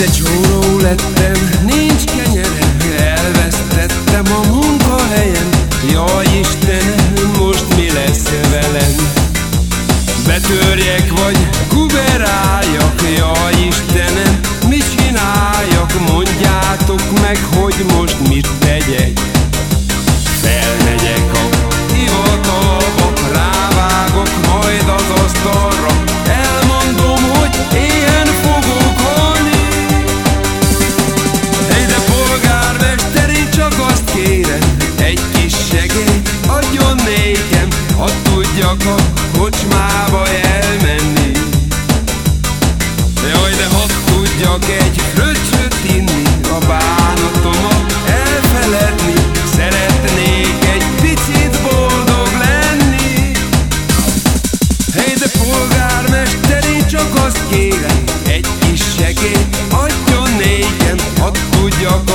De csóró lettem, nincs kenyerem Elvesztettem a munkahelyem Jaj Istenem, most mi lesz velem? Betörjek vagy polgármesteri csak azt kérem Egy kis segélyt adjon négyen Hadd tudjak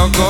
loco